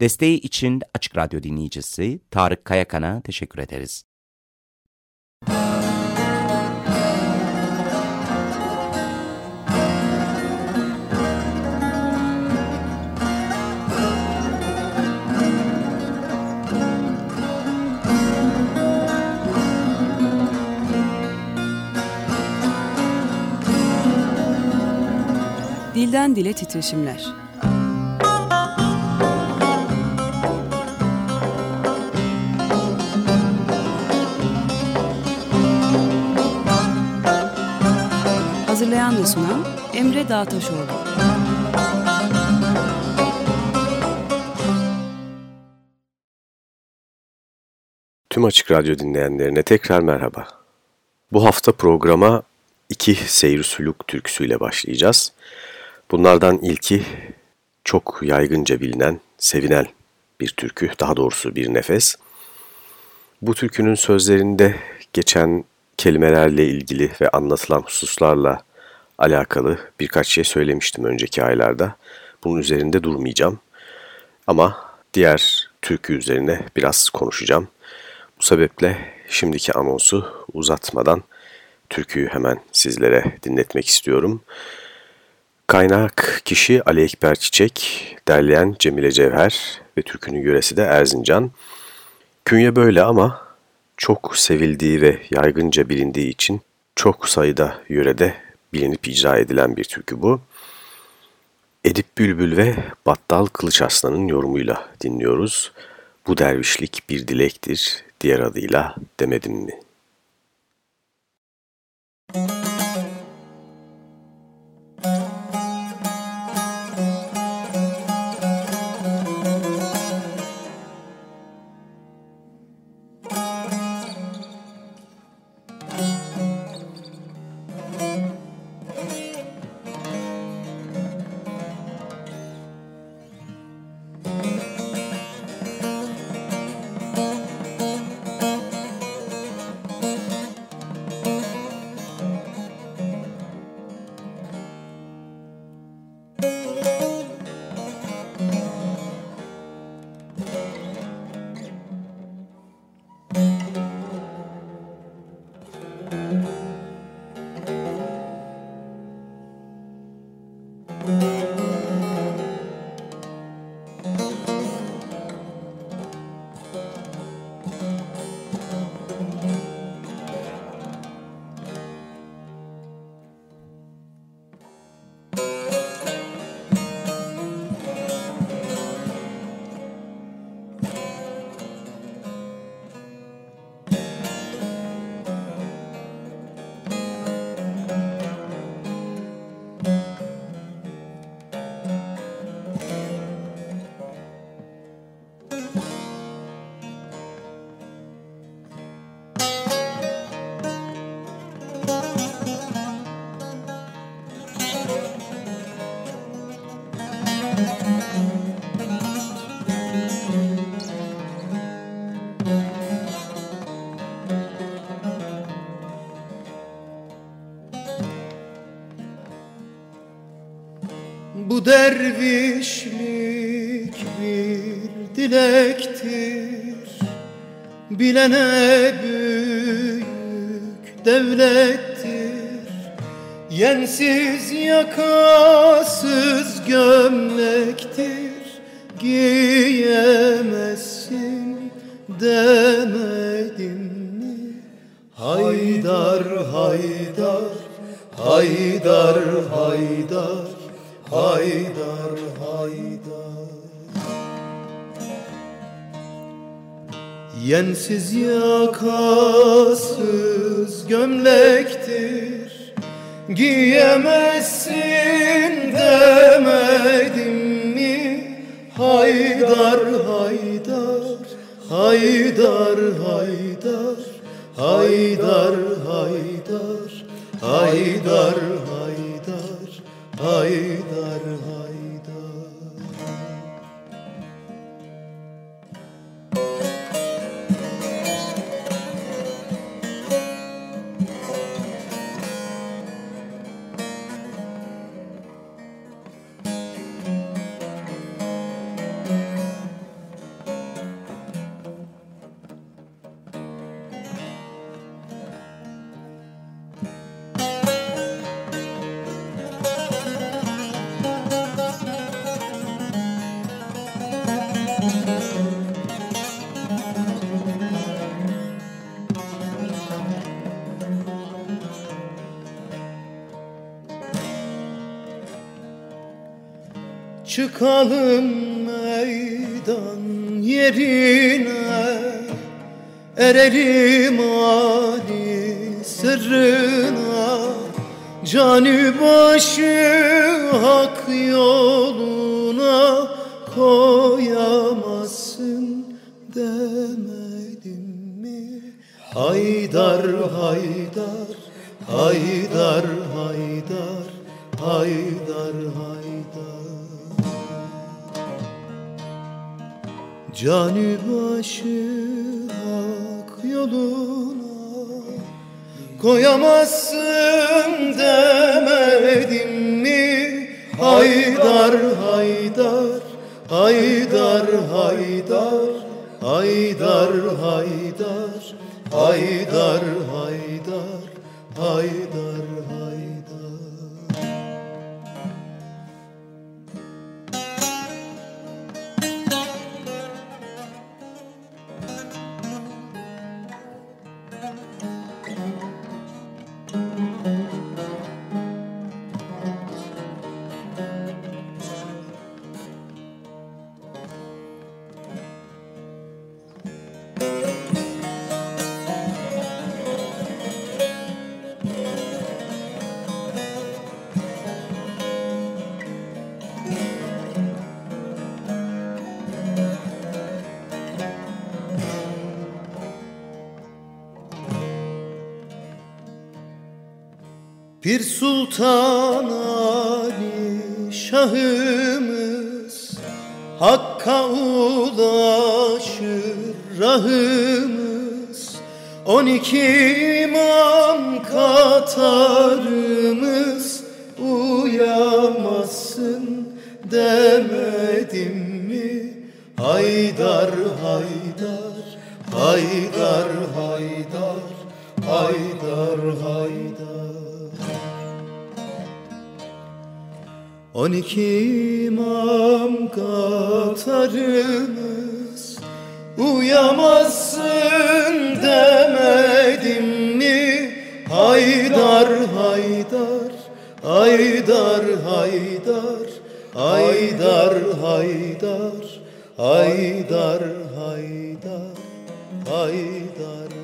Desteği için Açık Radyo dinleyicisi Tarık Kayakan'a teşekkür ederiz. Dilden Dile Titreşimler Hazırlayan ve sunan Emre Dağtaşoğlu. Tüm Açık Radyo dinleyenlerine tekrar merhaba. Bu hafta programa iki seyir sülük türküsüyle başlayacağız. Bunlardan ilki çok yaygınca bilinen, sevilen bir türkü, daha doğrusu bir nefes. Bu türkünün sözlerinde geçen kelimelerle ilgili ve anlatılan hususlarla alakalı birkaç şey söylemiştim önceki aylarda. Bunun üzerinde durmayacağım. Ama diğer türkü üzerine biraz konuşacağım. Bu sebeple şimdiki anonsu uzatmadan türküyü hemen sizlere dinletmek istiyorum. Kaynak kişi Ali Ekber Çiçek, derleyen Cemile Cevher ve türkünün yöresi de Erzincan. Künye böyle ama çok sevildiği ve yaygınca bilindiği için çok sayıda yörede bilinip icra edilen bir türkü bu. Edip Bülbül ve Battal Kılıç Aslan'ın yorumuyla dinliyoruz. Bu dervişlik bir dilektir, diğer adıyla demedim mi? Bu dervişlik bir dilektir. Bilene büyük devlettir. Yensiz yakasız gömlektir. Giyemezsin demedim mi? Haydar haydar Haydar haydar Haydar haydar. Yensiz yakasız gömlektir Giyemezsin demedim mi? Haydar haydar Haydar haydar Haydar haydar Haydar haydar Haydar Çıkalım meydan yerine Erelim Ali sırrına Canı başı hak yoluna koyamazsın demedim mi? Haydar haydar haydar haydar haydar haydar Canı başı hak yoluna Koyamazsın demedim mi? Haydar haydar Haydar haydar Haydar haydar Haydar haydar Haydar haydar sultan Ali şahımız Hakka ulaşır rahımız On iki imam katarımız Uyamasın demedim mi? Haydar haydar Haydar haydar Haydar haydar On iki imam katarımız Uyamazsın demedim mi? Haydar Haydar haydar Haydar haydar Haydar haydar Haydar haydar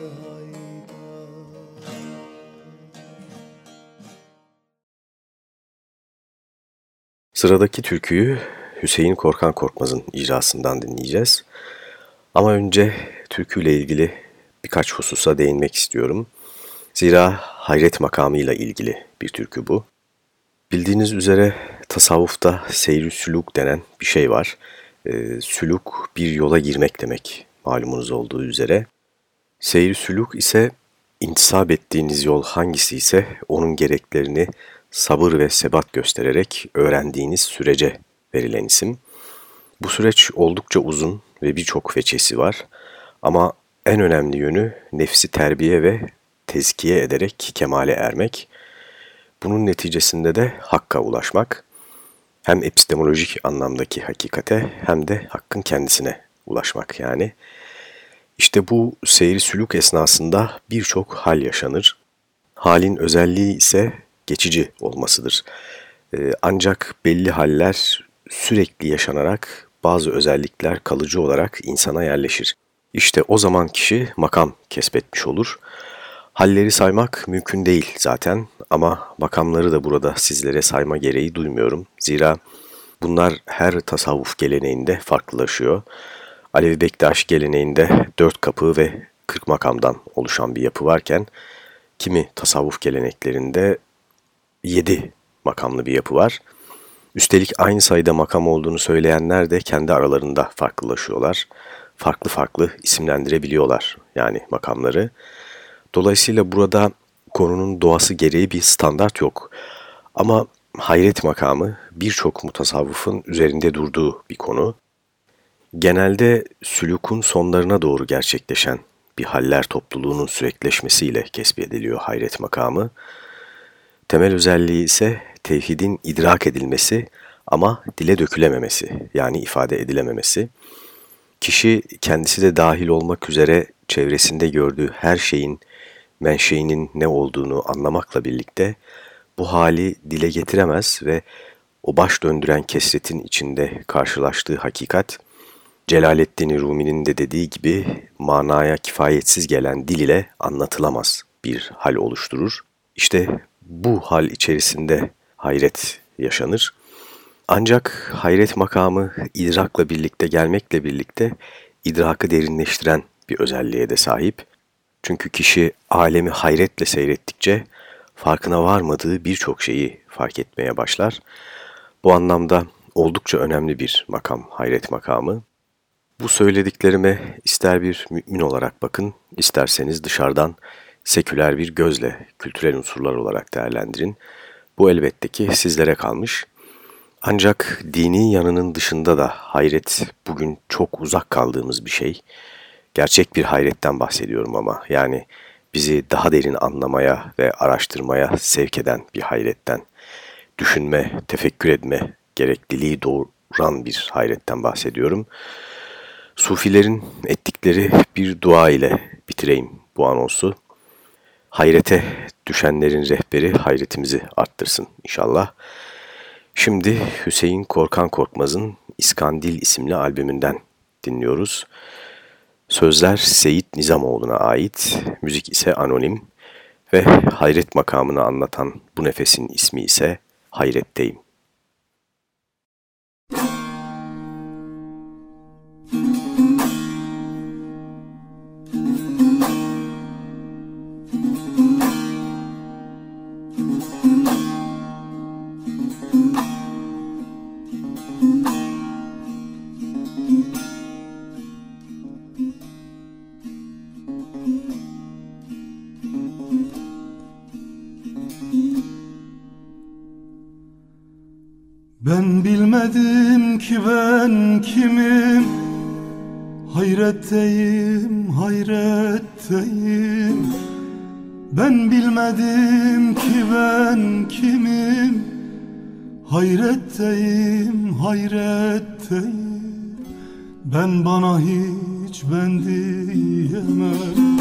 Sıradaki türküyü Hüseyin Korkan Korkmaz'ın icrasından dinleyeceğiz. Ama önce türküyle ilgili birkaç hususa değinmek istiyorum. Zira hayret makamıyla ilgili bir türkü bu. Bildiğiniz üzere tasavvufta seyri süluk denen bir şey var. Ee, süluk bir yola girmek demek malumunuz olduğu üzere. Seyri süluk ise intisap ettiğiniz yol hangisi ise onun gereklerini sabır ve sebat göstererek öğrendiğiniz sürece verilen isim. Bu süreç oldukça uzun ve birçok veçesi var ama en önemli yönü nefsi terbiye ve tezkiye ederek kemale ermek. Bunun neticesinde de hakka ulaşmak. Hem epistemolojik anlamdaki hakikate hem de hakkın kendisine ulaşmak yani. İşte bu seyri sülük esnasında birçok hal yaşanır. Halin özelliği ise geçici olmasıdır. Ee, ancak belli haller sürekli yaşanarak bazı özellikler kalıcı olarak insana yerleşir. İşte o zaman kişi makam kesbetmiş olur. Halleri saymak mümkün değil zaten ama makamları da burada sizlere sayma gereği duymuyorum. Zira bunlar her tasavvuf geleneğinde farklılaşıyor. Alevi Bektaş geleneğinde dört kapı ve kırk makamdan oluşan bir yapı varken kimi tasavvuf geleneklerinde yedi makamlı bir yapı var. Üstelik aynı sayıda makam olduğunu söyleyenler de kendi aralarında farklılaşıyorlar. Farklı farklı isimlendirebiliyorlar yani makamları. Dolayısıyla burada konunun doğası gereği bir standart yok. Ama hayret makamı birçok mutasavvıfın üzerinde durduğu bir konu. Genelde sülükün sonlarına doğru gerçekleşen bir haller topluluğunun sürekleşmesiyle kesbediliyor hayret makamı. Temel özelliği ise tevhidin idrak edilmesi ama dile dökülememesi yani ifade edilememesi. Kişi kendisi de dahil olmak üzere çevresinde gördüğü her şeyin menşeinin ne olduğunu anlamakla birlikte bu hali dile getiremez ve o baş döndüren kesretin içinde karşılaştığı hakikat, Celaleddin Rumi'nin de dediği gibi manaya kifayetsiz gelen dil ile anlatılamaz bir hal oluşturur. İşte bu hal içerisinde hayret yaşanır. Ancak hayret makamı idrakla birlikte gelmekle birlikte idrakı derinleştiren bir özelliğe de sahip. Çünkü kişi alemi hayretle seyrettikçe farkına varmadığı birçok şeyi fark etmeye başlar. Bu anlamda oldukça önemli bir makam, hayret makamı. Bu söylediklerime ister bir mümin olarak bakın, isterseniz dışarıdan seküler bir gözle kültürel unsurlar olarak değerlendirin. Bu elbette ki sizlere kalmış. Ancak dini yanının dışında da hayret bugün çok uzak kaldığımız bir şey. Gerçek bir hayretten bahsediyorum ama yani bizi daha derin anlamaya ve araştırmaya sevk eden bir hayretten, düşünme, tefekkür etme gerekliliği doğuran bir hayretten bahsediyorum. Sufilerin ettikleri bir dua ile bitireyim bu anonsu. Hayrete düşenlerin rehberi hayretimizi arttırsın inşallah. Şimdi Hüseyin Korkan Korkmaz'ın İskandil isimli albümünden dinliyoruz. Sözler Seyit Nizamoğlu'na ait, müzik ise anonim ve hayret makamını anlatan bu nefesin ismi ise Hayretteyim. Bilmedim ki ben kimim. Hayretteyim, hayretteyim Ben bilmedim ki ben kimim. Hayretteyim, hayretteyim Ben bana hiç ben diyemem.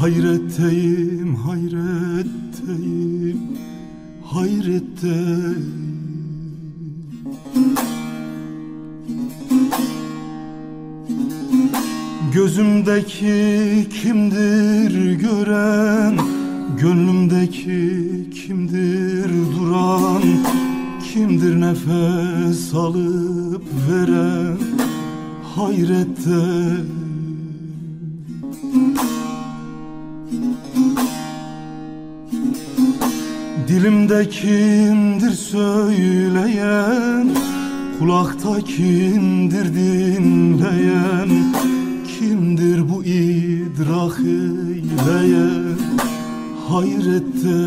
Hayretteyim, hayretteyim Hayretteyim Gözümdeki kimdir gören? Gönlümdeki kimdir duran? Kimdir nefes alıp veren? Hayrette Dilimde kimdir söyleyen? Kulakta kimdir dinleyen Kimdir bu idrak eyleyen Hayrette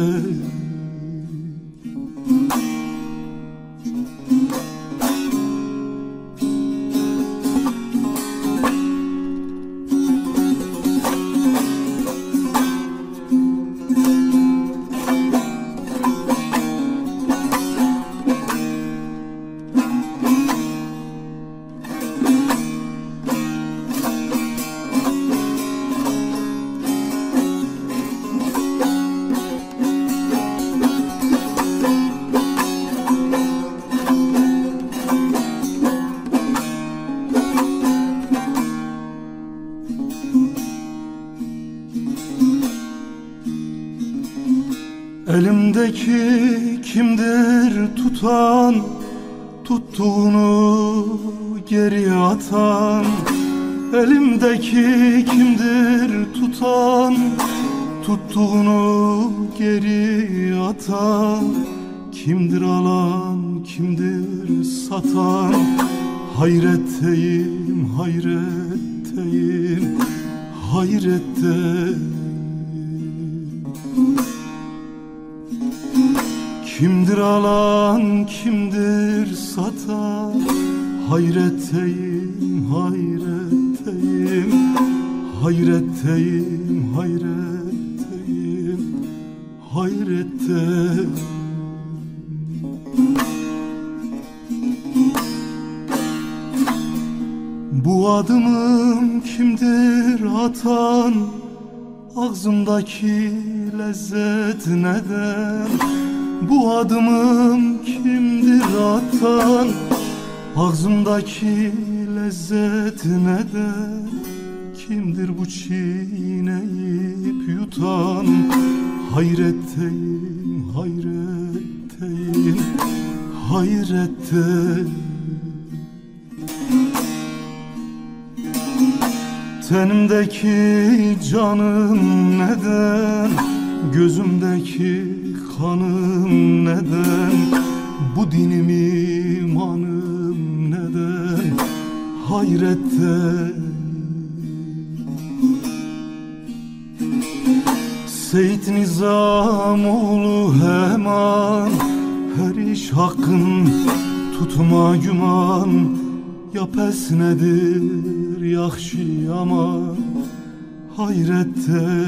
atan Elimdeki kimdir tutan? Tuttuğunu geri atan Kimdir alan kimdir satan? Hayretteyim hayretteyim hayretteyim Kimdir alan kimdir satan Hayretteyim hayretteyim Hayretteyim hayretteyim Hayretteyim Bu adımım kimdir atan? Ağzımdaki lezzet neden bu adımım kimdir atan Ağzımdaki lezzet neden Kimdir bu çiğneyip yutan? Hayretteyim, hayretteyim, hayretteyim. Tenimdeki canım neden? Gözümdeki kanım neden Bu dinim imanım neden? Hayrette. Seyit Nizamoğlu hemen Her iş hakkın tutma güman Ya pes nedir yaxşı yaman Hayrette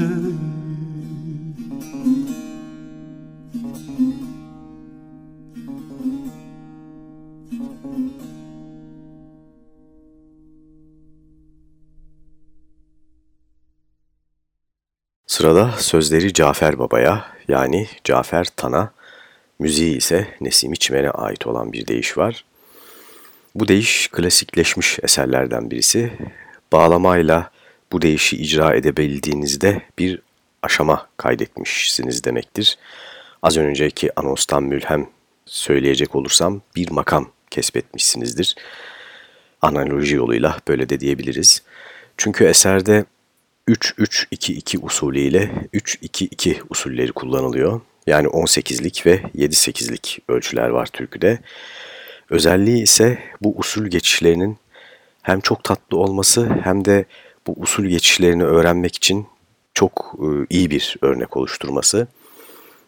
Sırada sözleri Cafer Baba'ya yani Cafer Tan'a, müziği ise Nesim İçmen'e ait olan bir deyiş var. Bu deyiş klasikleşmiş eserlerden birisi. Bağlamayla bu deyişi icra edebildiğinizde bir aşama kaydetmişsiniz demektir. Az önceki anonstan mülhem söyleyecek olursam bir makam kesbetmişsinizdir. Analoji yoluyla böyle de diyebiliriz. Çünkü eserde 3-3-2-2 usulüyle 3-2-2 usulleri kullanılıyor. Yani 18'lik ve 7-8'lik ölçüler var türküde. Özelliği ise bu usul geçişlerinin hem çok tatlı olması hem de bu usul geçişlerini öğrenmek için çok e, iyi bir örnek oluşturması.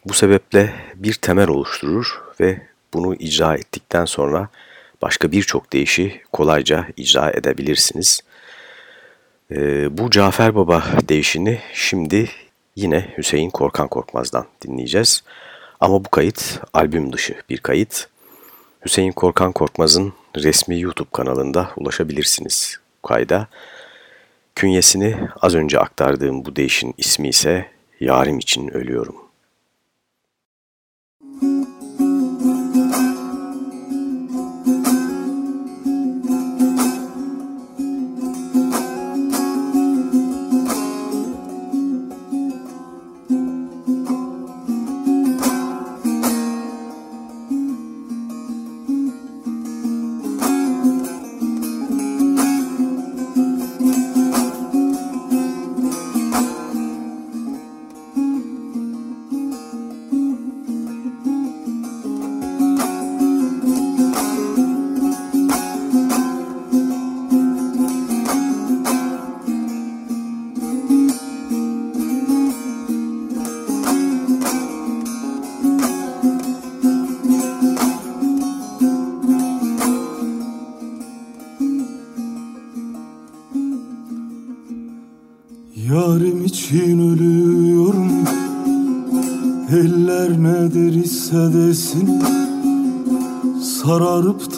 Bu sebeple bir temel oluşturur ve bunu icra ettikten sonra başka birçok deyişi kolayca icra edebilirsiniz. Ee, bu Cafer Baba değişini şimdi yine Hüseyin Korkan Korkmaz'dan dinleyeceğiz. Ama bu kayıt albüm dışı bir kayıt. Hüseyin Korkan Korkmaz'ın resmi YouTube kanalında ulaşabilirsiniz kayda. Künyesini az önce aktardığım bu değişin ismi ise Yarim için Ölüyorum.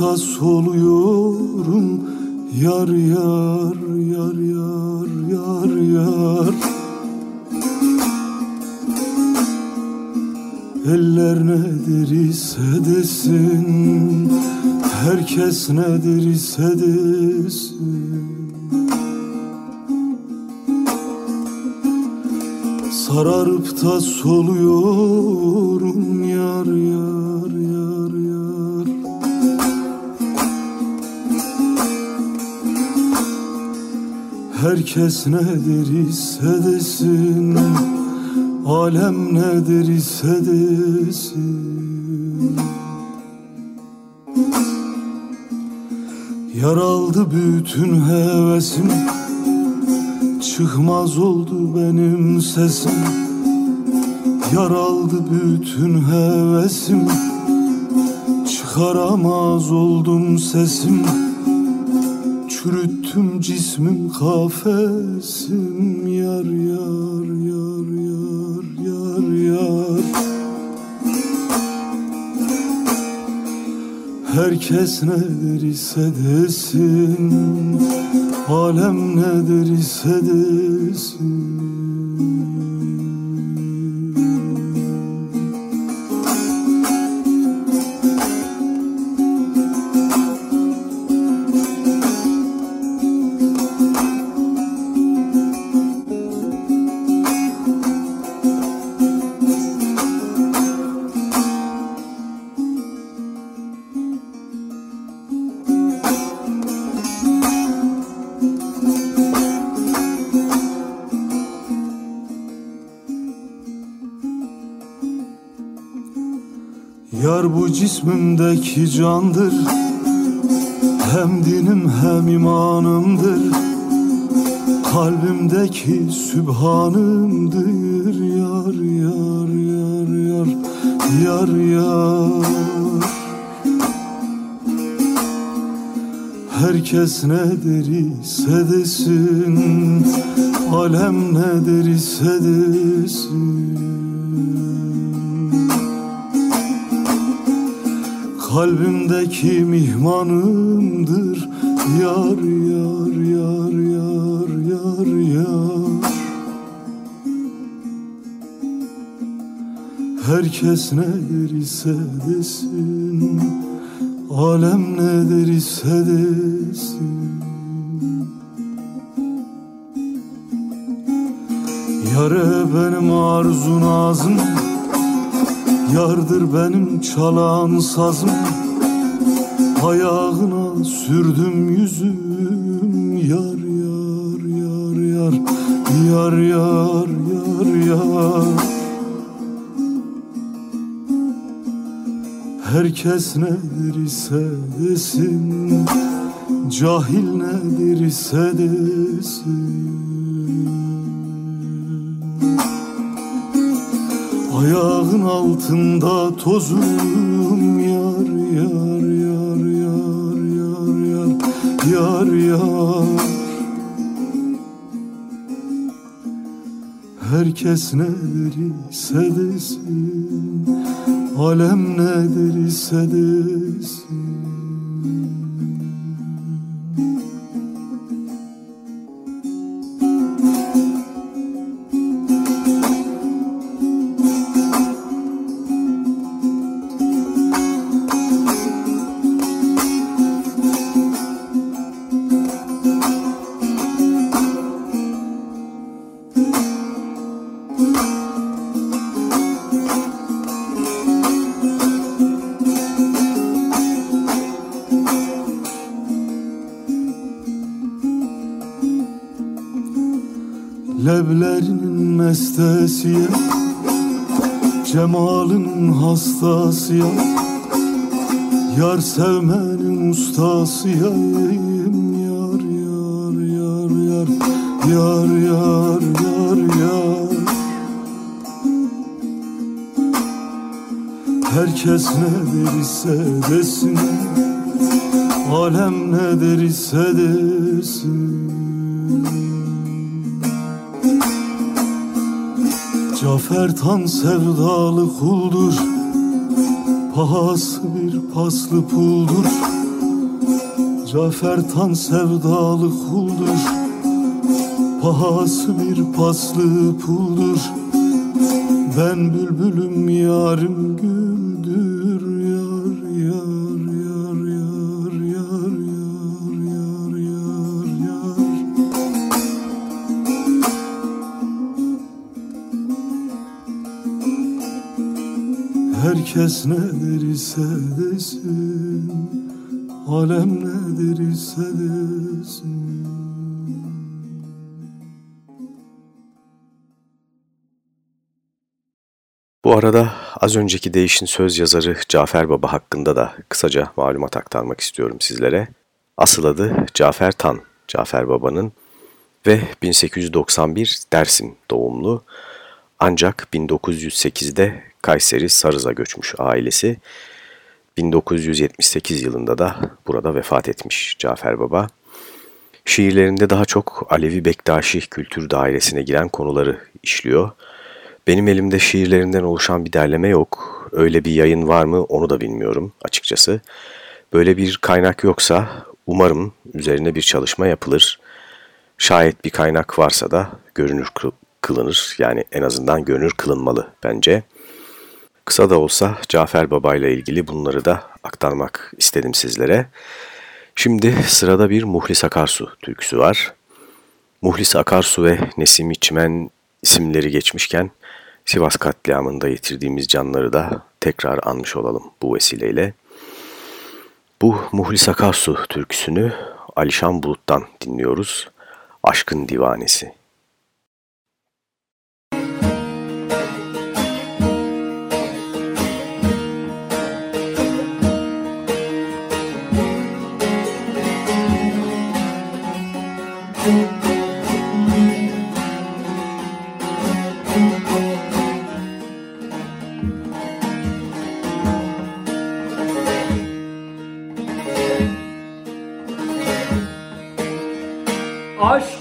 Sararıp da soluyorum Yar yar yar yar yar yar. Eller ne derse desin Herkes ne derse desin. Sararıp da soluyorum Herkes ne derse desin Alem ne derse desin. Yaraldı bütün hevesim Çıkmaz oldu benim sesim. Yaraldı bütün hevesim Çıkaramaz oldum sesim Çürüttüm cismim kafesim Yar yar yar yar yar yar. Herkes ne derse desin Alem ne derse desin cismimdeki candır. Hem dinim hem imanımdır. Kalbimdeki sübhanımdır. Yar yar yar yar Yar yar. Herkes ne derse desin Alem ne derse desin Kalbimdeki mihmanımdır. Yar yar yar yar yar yar. Herkes ne derse desin Alem ne derse desin. Yare benim arzu nazım Yardır benim çalan sazım. Ayağına sürdüm yüzüm. Yar yar yar yar. Yar yar yar yar. Herkes ne derse desin. Cahil ne derse desin Ayağın altında tozum yar yar yar yar yar yar yar yar. Herkes ne derse desin Alem ne derse desin hastasıya Yar. Sevmenin ustasıyım Yar yar yar yar. Yar yar yar yar. Herkes ne derse desin. Alem ne derse desin. Cafer tan sevdalı kuldur Pahası bir paslı puldur. Cafer tan sevdalı kuldur. Pahası bir paslı puldur. Ben bülbülüm yarim güldür. Yar yar yar yar yar yar yar yar yar. Herkes ne derse desin Alem ne derse desin Bu arada az önceki değişin söz yazarı Cafer Baba hakkında da kısaca malumat aktarmak istiyorum sizlere. Asıl adı Cafer Tan, Cafer Baba'nın ve 1891 Dersim doğumlu ancak 1908'de Kayseri Sarız'a göçmüş ailesi. 1978 yılında da burada vefat etmiş Cafer Baba. Şiirlerinde daha çok Alevi Bektaşi kültür dairesine giren konuları işliyor. Benim elimde şiirlerinden oluşan bir derleme yok. Öyle bir yayın var mı onu da bilmiyorum açıkçası. Böyle bir kaynak yoksa umarım üzerine bir çalışma yapılır. Şayet bir kaynak varsa da görünür kılınır. Yani en azından görünür kılınmalı bence. Kısa da olsa Cafer Baba ile ilgili bunları da aktarmak istedim sizlere. Şimdi sırada bir Muhlis Akarsu türküsü var. Muhlis Akarsu ve Nesim İçmen isimleri geçmişken Sivas katliamında yitirdiğimiz canları da tekrar anmış olalım bu vesileyle. Bu Muhlis Akarsu türküsünü Alişan Bulut'tan dinliyoruz. Aşkın Divanesi.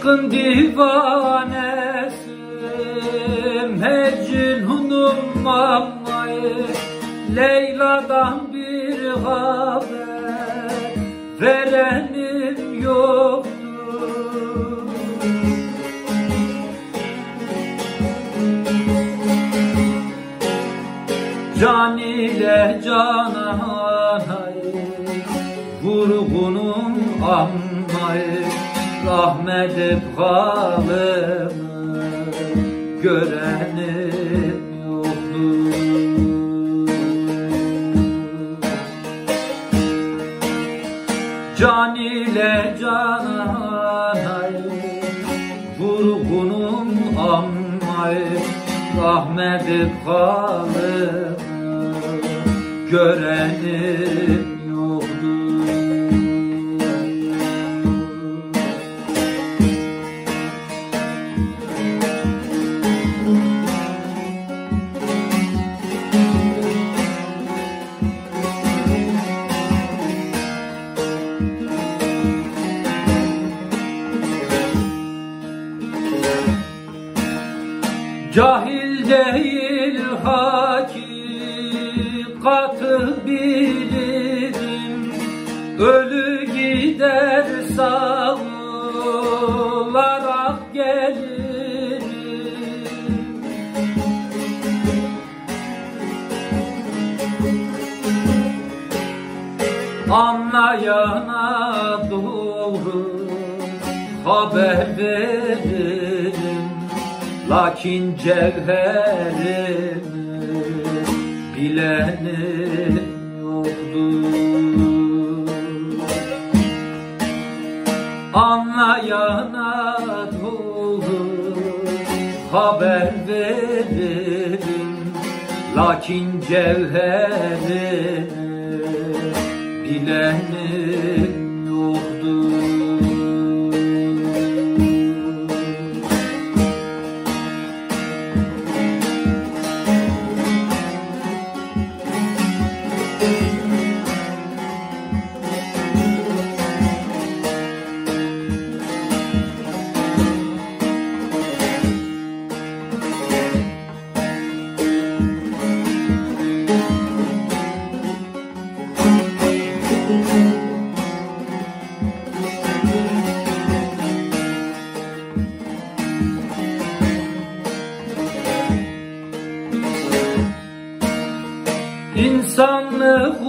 Aşkın divanesi Mecnunum mammayı Leyla'dan bir haber Verenim yoktur. Can ile cananayı Vurgunum ammayı rahmet et halımı görenim yoktu. Can ile cananay vurgunum ammay rahmet et halımı görenim İnsanlık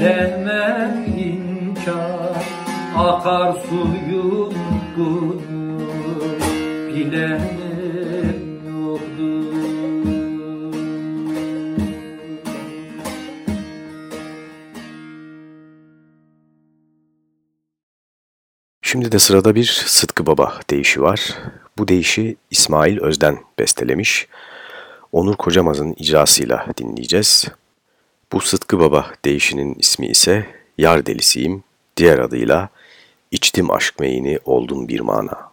edemem inkar Akar suyum bunu bilenim yoktur Şimdi de sırada bir Sıtkı Baba deyişi var. Bu deyişi İsmail Özden bestelemiş. Onur Kocamaz'ın icrasıyla dinleyeceğiz. Bu Sıtkı Baba deyişinin ismi ise Yar Delisiyim, diğer adıyla İçtim aşk meyini oldum bir mana.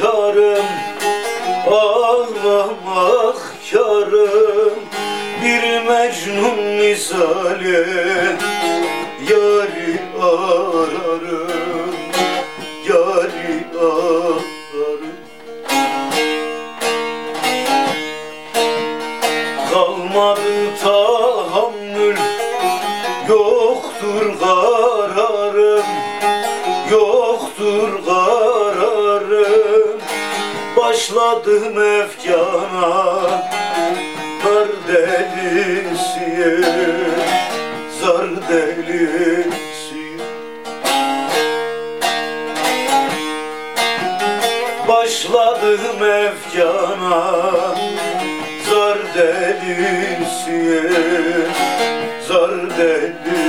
Karım Ağlamak karım Bir mecnun misali Yari ararım Başladım efkana Zar delisi Zar delisi. Başladım efkana Zar delisi Zar delisi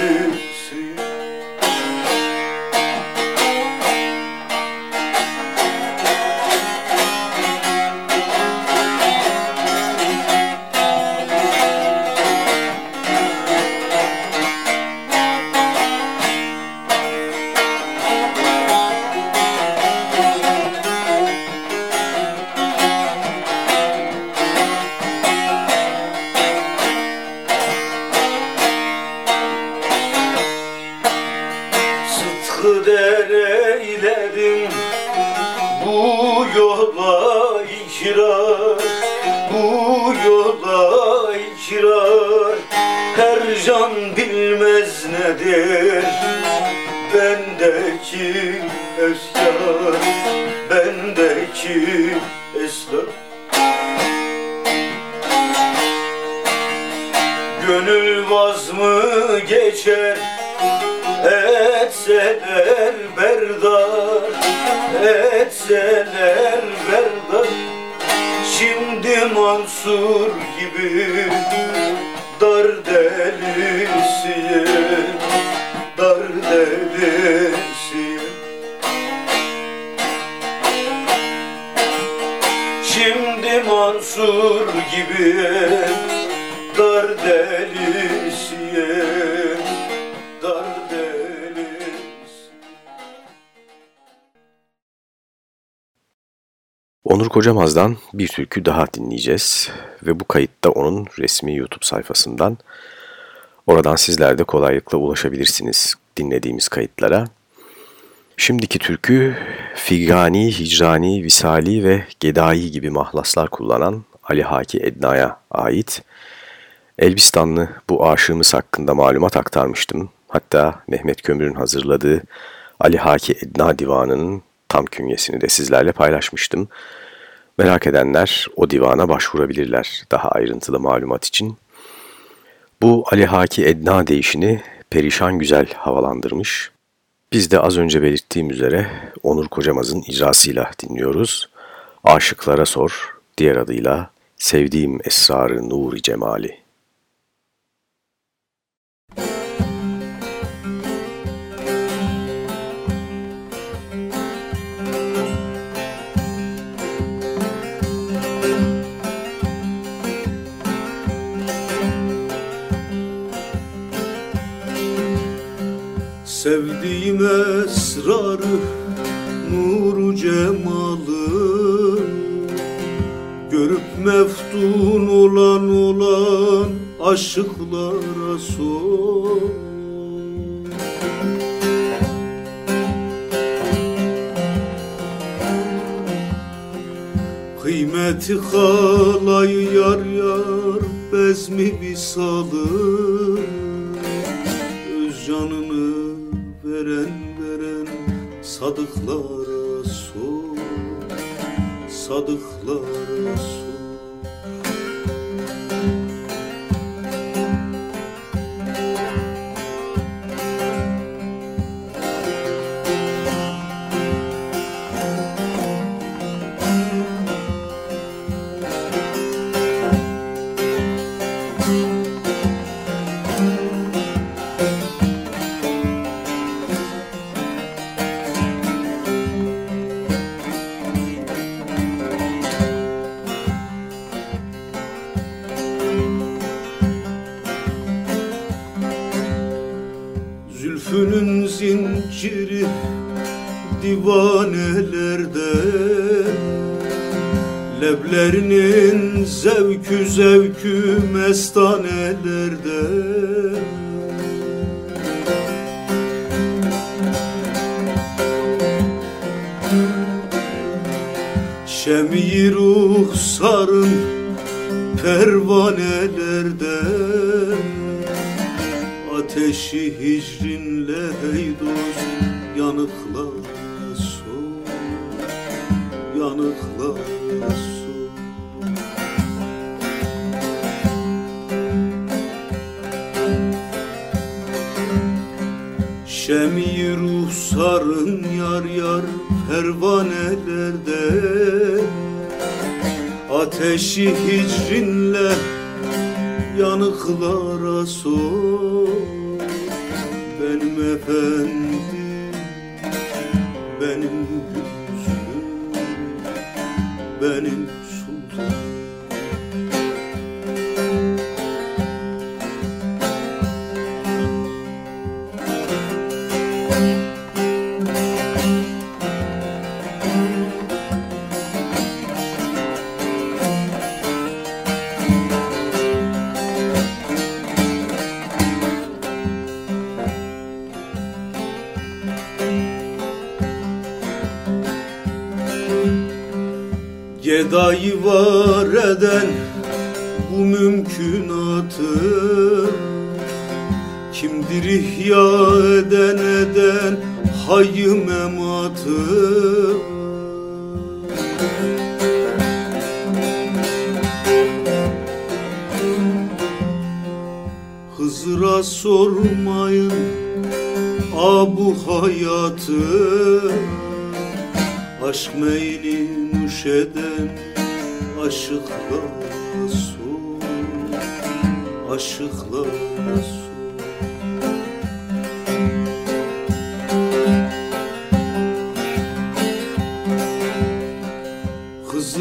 Gönül vaz mı geçer? Etseler berdar Etseler berdar Şimdi Mansur gibi Dar delisiyim Dar delisiyim Şimdi Mansur gibi Dar delisiyim Dar delisiyim Onur Kocamaz'dan bir türkü daha dinleyeceğiz ve bu kayıtta onun resmi YouTube sayfasından. Oradan sizler de kolaylıkla ulaşabilirsiniz dinlediğimiz kayıtlara. Şimdiki türkü Figani, Hicrani, Visali ve Gedai gibi mahlaslar kullanan Ali Haki Edna'ya ait. Elbistanlı bu aşığımız hakkında malumat aktarmıştım. Hatta Mehmet Kömür'ün hazırladığı Ali Haki Edna Divanı'nın tam künyesini de sizlerle paylaşmıştım. Merak edenler o divana başvurabilirler daha ayrıntılı malumat için. Bu Ali Haki Edna deyişini perişan güzel havalandırmış. Biz de az önce belirttiğim üzere Onur Kocamaz'ın icrasıyla dinliyoruz. Aşıklara sor, diğer adıyla Sevdiğim Esrarı Nuri Cemali. Sevdiğim esrarı nuru cemalı Görüp meftun olan olan aşıklara sor. Kıymeti halayı yar yar bezmi bir salı sadıklara sor Sadıklara hicrinle hey dost yanıklara sor Yanıklara sor Şemi ruhsarın yar yar pervanelerde Ateşi hicrinle yanıklara sor Benim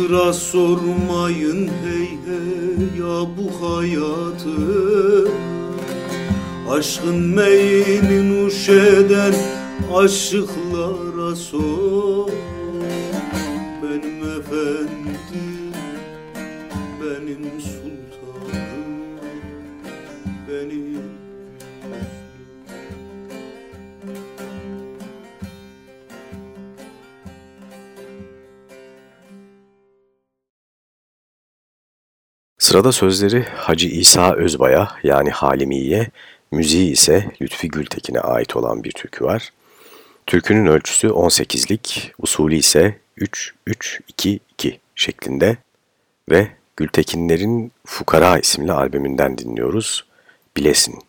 Hızır'a sormayın hey hey ya bu hayatı. Aşkın meyini nuş eden aşıklara sor Sırada sözleri Hacı İsa Özbay'a yani Halimiye, müziği ise Lütfi Gültekin'e ait olan bir türkü var. Türkünün ölçüsü 18'lik, usulü ise 3-3-2-2 şeklinde ve Gültekinlerin Fukara isimli albümünden dinliyoruz. Bilesin.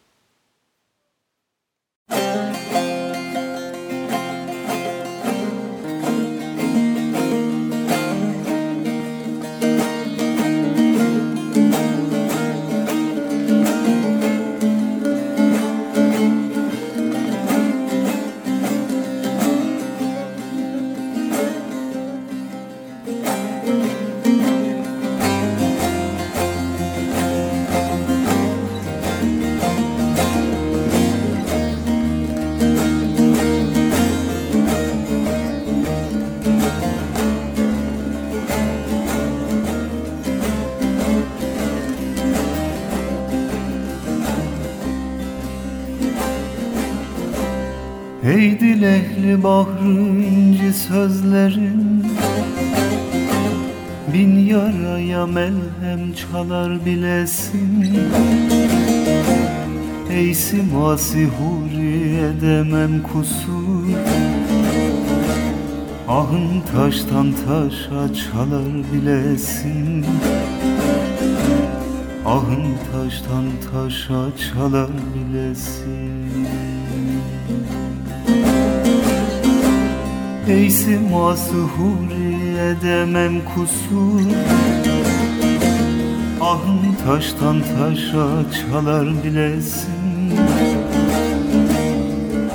Dilekli bahrı inci sözlerin Bin yaraya melhem çalar bilesin. Ey simasi huri edemem kusur. Ahın taştan taşa çalar bilesin. Ahın taştan taşa çalar bilesin Eysi masuhuri edemem kusur. Ahın taştan taşa çalar bilesin.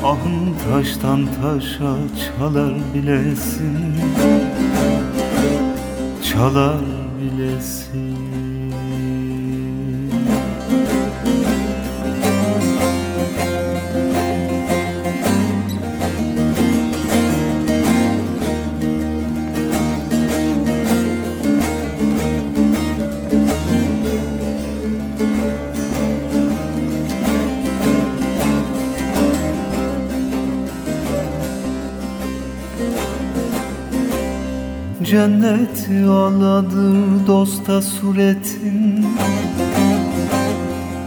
Ahın taştan taşa çalar bilesin. Çalar Cenneti aladır dosta suretin.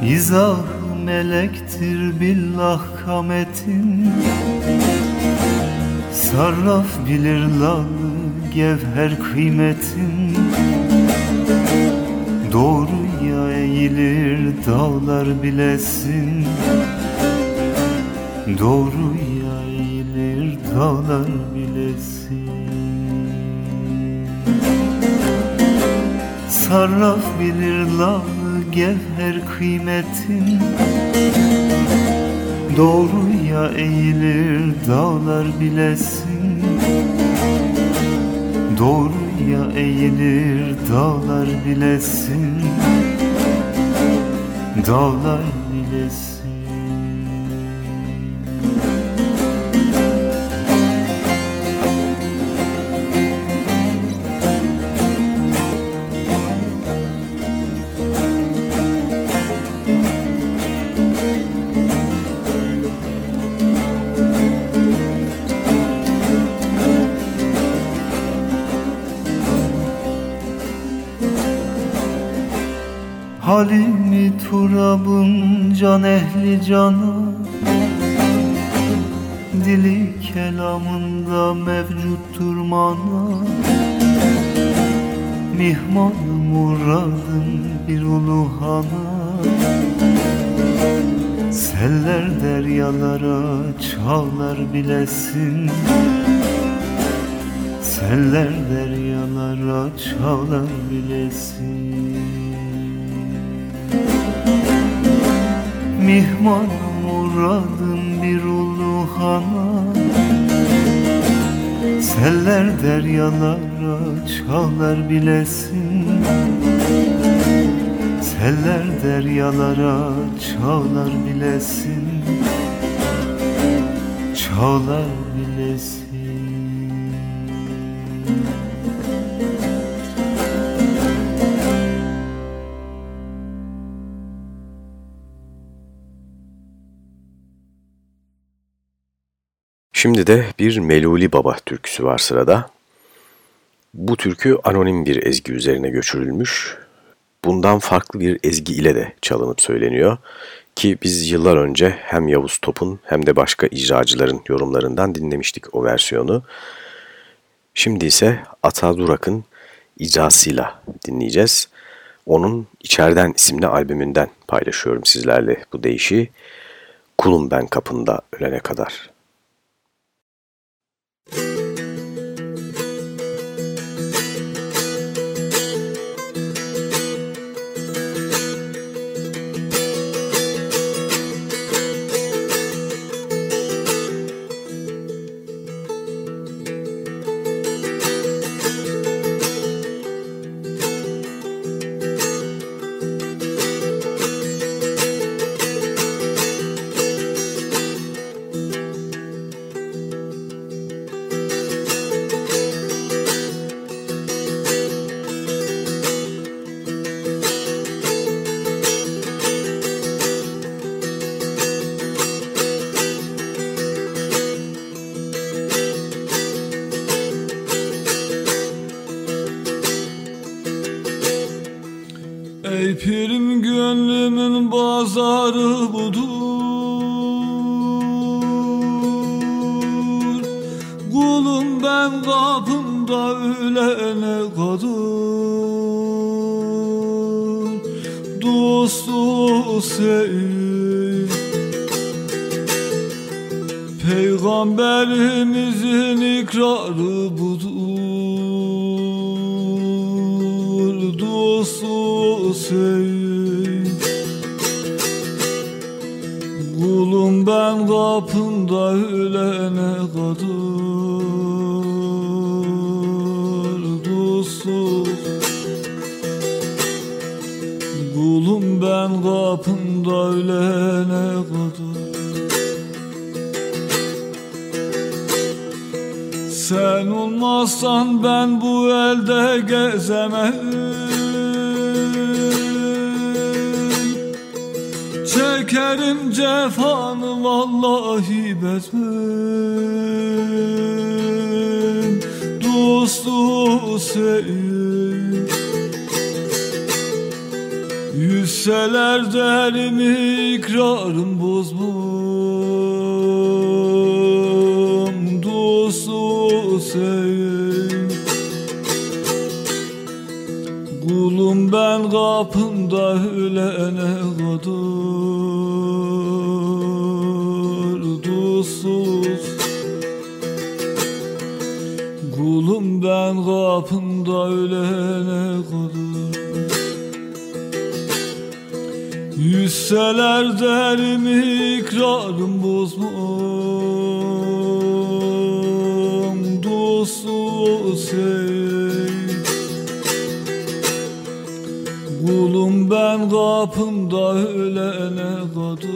İzah melektir billah kametin. Sarraf bilir lalı gevher kıymetin. Doğruya eğilir dağlar bilesin. Doğruya eğilir dağlar bilesin Sarraf bilir lalı gevher kıymetin. Doğruya eğilir dağlar bilesin. Doğruya eğilir dağlar bilesin. Dağlar bilesin can ehli cana Dili kelamında mevcuttur mana Mihman muradım bir uluhana. Seller deryalara çağlar bilesin. Seller deryalara çağlar bilesin Mihman muradım bir uluhana Seller deryalara çağlar bilesin. Seller deryalara çağlar bilesin. Çağlar bilesin Şimdi de bir Meluli Baba türküsü var sırada. Bu türkü anonim bir ezgi üzerine göçürülmüş. Bundan farklı bir ezgi ile de çalınıp söyleniyor. Ki biz yıllar önce hem Yavuz Top'un hem de başka icracıların yorumlarından dinlemiştik o versiyonu. Şimdi ise Ata Durak'ın icrasıyla dinleyeceğiz. Onun İçerden isimli albümünden paylaşıyorum sizlerle bu deyişi. Kulum ben kapında ölene kadar. Budur Dostu sevim Kulum ben kapında ölene kadar Dostum Kulum ben kapında ölene Sen olmazsan ben bu elde gezemem. Çekerim cefanı vallahi bezmem. Dostu sevim Yüzseler derimi ikrarım bozmam. Dostu sevim Kulum ben kapında ölene kadar Dostsuz Kulum ben kapında ölene kadar. Yüzseler derimi ikrarım bozmam Dostu sevim Kulum ben kapımda ölene kadar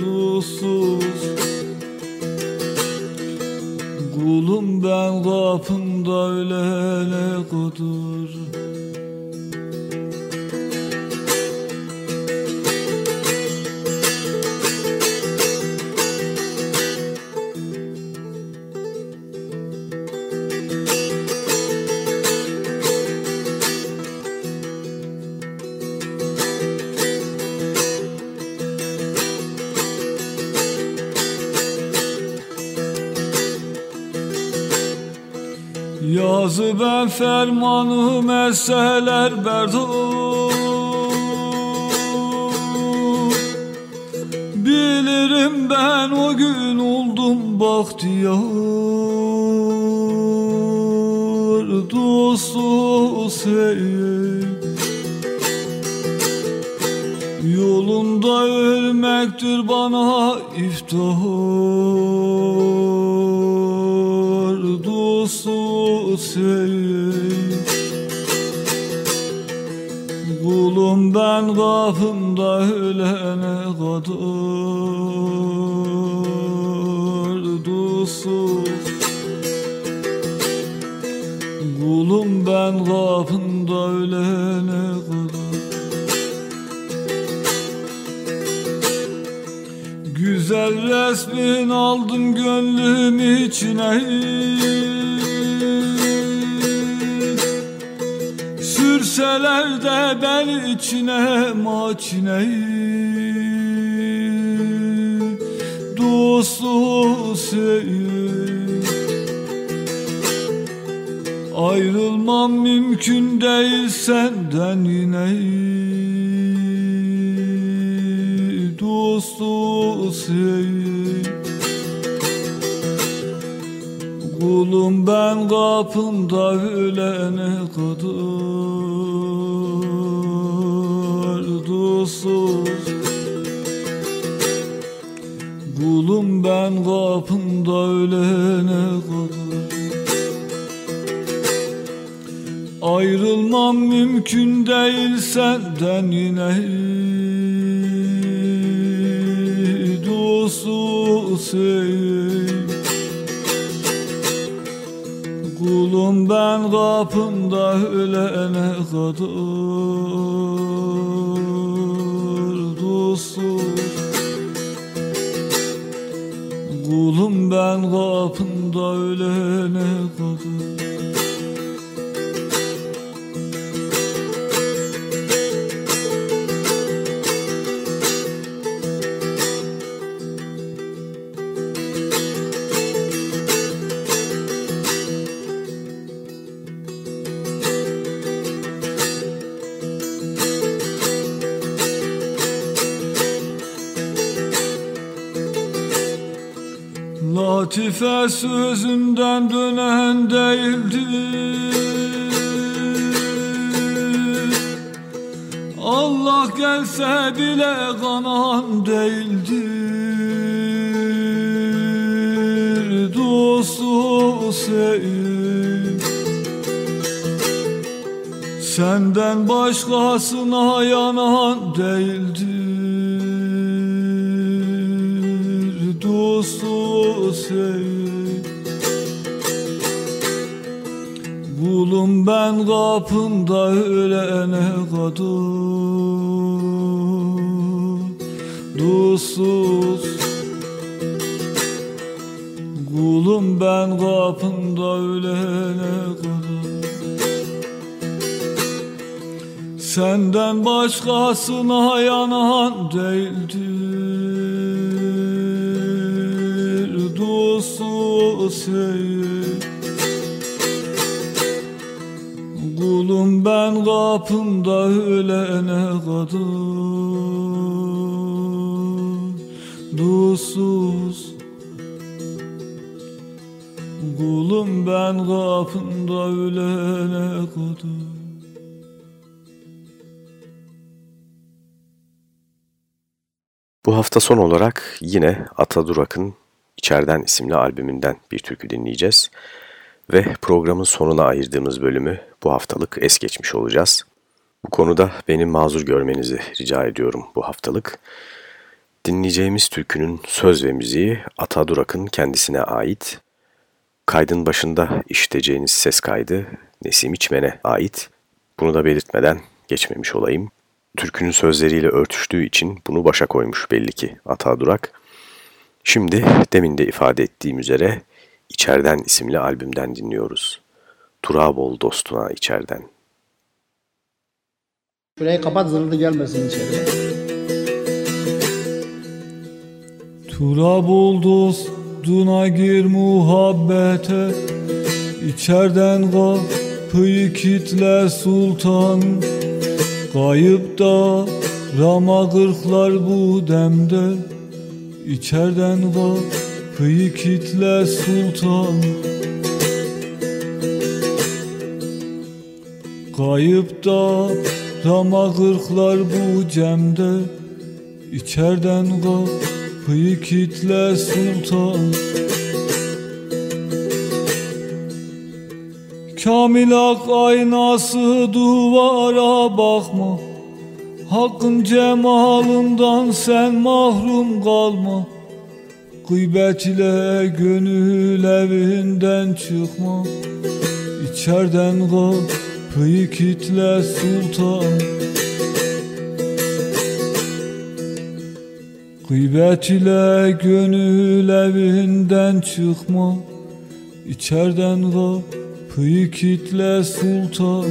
Dostsuz Kulum ben kapımda ölene kadar Fermanı meseleler berdo Bilirim ben o gün oldum bahtiyar. Dostu seveyim Yolunda ölmektir bana iftihar ben kapımda ölene kadar Dostsuz Kulum ben kapımda ölene kadar. Güzel resmin aldım gönlüm içine Sürseler de ben içine maçine Dostu seveyim Ayrılmam mümkün değil senden yine Dostu seveyim Kulum ben kapında ölene kadar Seyit Kulum ben kapında ölene kadar. Dostsuz Kulum ben kapında ölene kadar. Senden başkasına yanan değildir Dostu Seyyid Kulum ben kapında ölene kadar Dostsuz Kulum ben kapında ölene kadar. Bu hafta son olarak yine Ata Durak'ın İçerden isimli albümünden bir türkü dinleyeceğiz. Ve programın sonuna ayırdığımız bölümü bu haftalık es geçmiş olacağız. Bu konuda beni mazur görmenizi rica ediyorum bu haftalık. Dinleyeceğimiz türkünün söz ve müziği Ata Durak'ın kendisine ait. Kaydın başında işiteceğiniz ses kaydı Nesim İçmen'e ait. Bunu da belirtmeden geçmemiş olayım. Türkünün sözleriyle örtüştüğü için bunu başa koymuş belli ki Ata Durak. Şimdi demin de ifade ettiğim üzere İçerden isimli albümden dinliyoruz. Turabol dostuna içerden. Şurayı kapat zırhlı gelmesin içeri. Turabol dostuna gir muhabbete İçerden kapıyı kitle sultan Kayıp da rama kırklar bu demde İçerden kapıyı kitle sultan. Kayıp da rama kırklar bu cemde. İçerden kapıyı kitle sultan. Kamil ak aynası duvara bakma Hakkın cemalından sen mahrum kalma. Gıybet ile gönül evinden çıkma İçerden kapıyı kitle sultan. Gıybet ile gönül evinden çıkma İçerden kapıyı kitle sultan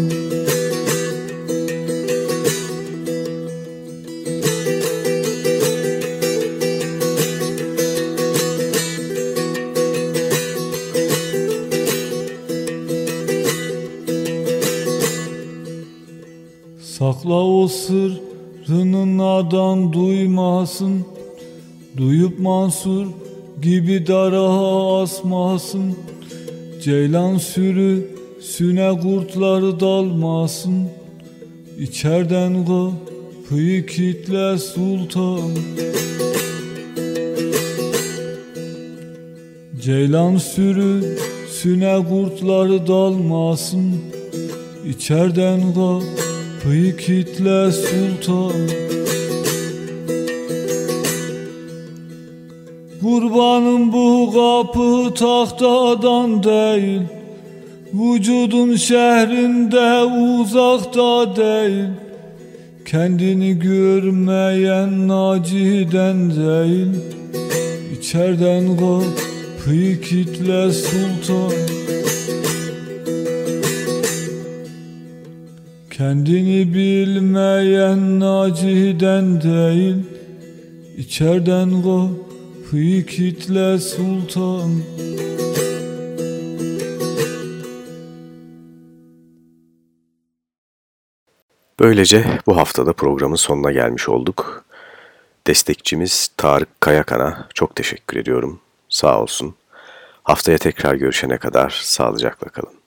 Sırrının adam duymasın. Duyup Mansur gibi dara asmasın. Ceylan sürü süne kurtları dalmasın. İçerden kapıyı kitle sultan. Ceylan sürü süne kurtları dalmasın. İçerden kapıyı kitle sultan. Kurbanım bu kapı tahtadan değil. Vücudun şehrinde uzakta değil. Kendini görmeyen naciden değil. İçerden kapıyı kitle sultan Kendini bilmeyen naciden değil İçerden kapıyı kitle sultan Böylece bu haftada programın sonuna gelmiş olduk. Destekçimiz Tarık Kayakan'a çok teşekkür ediyorum. Sağ olsun. Haftaya tekrar görüşene kadar sağlıcakla kalın.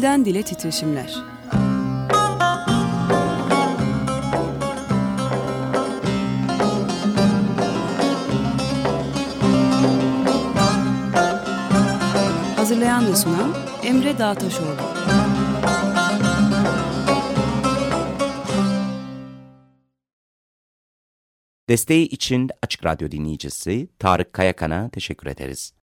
Dilden Dile Titreşimler Hazırlayan ve sunan Emre Dağtaşoğlu. Desteği için Açık Radyo dinleyicisi Tarık Kayakan'a teşekkür ederiz.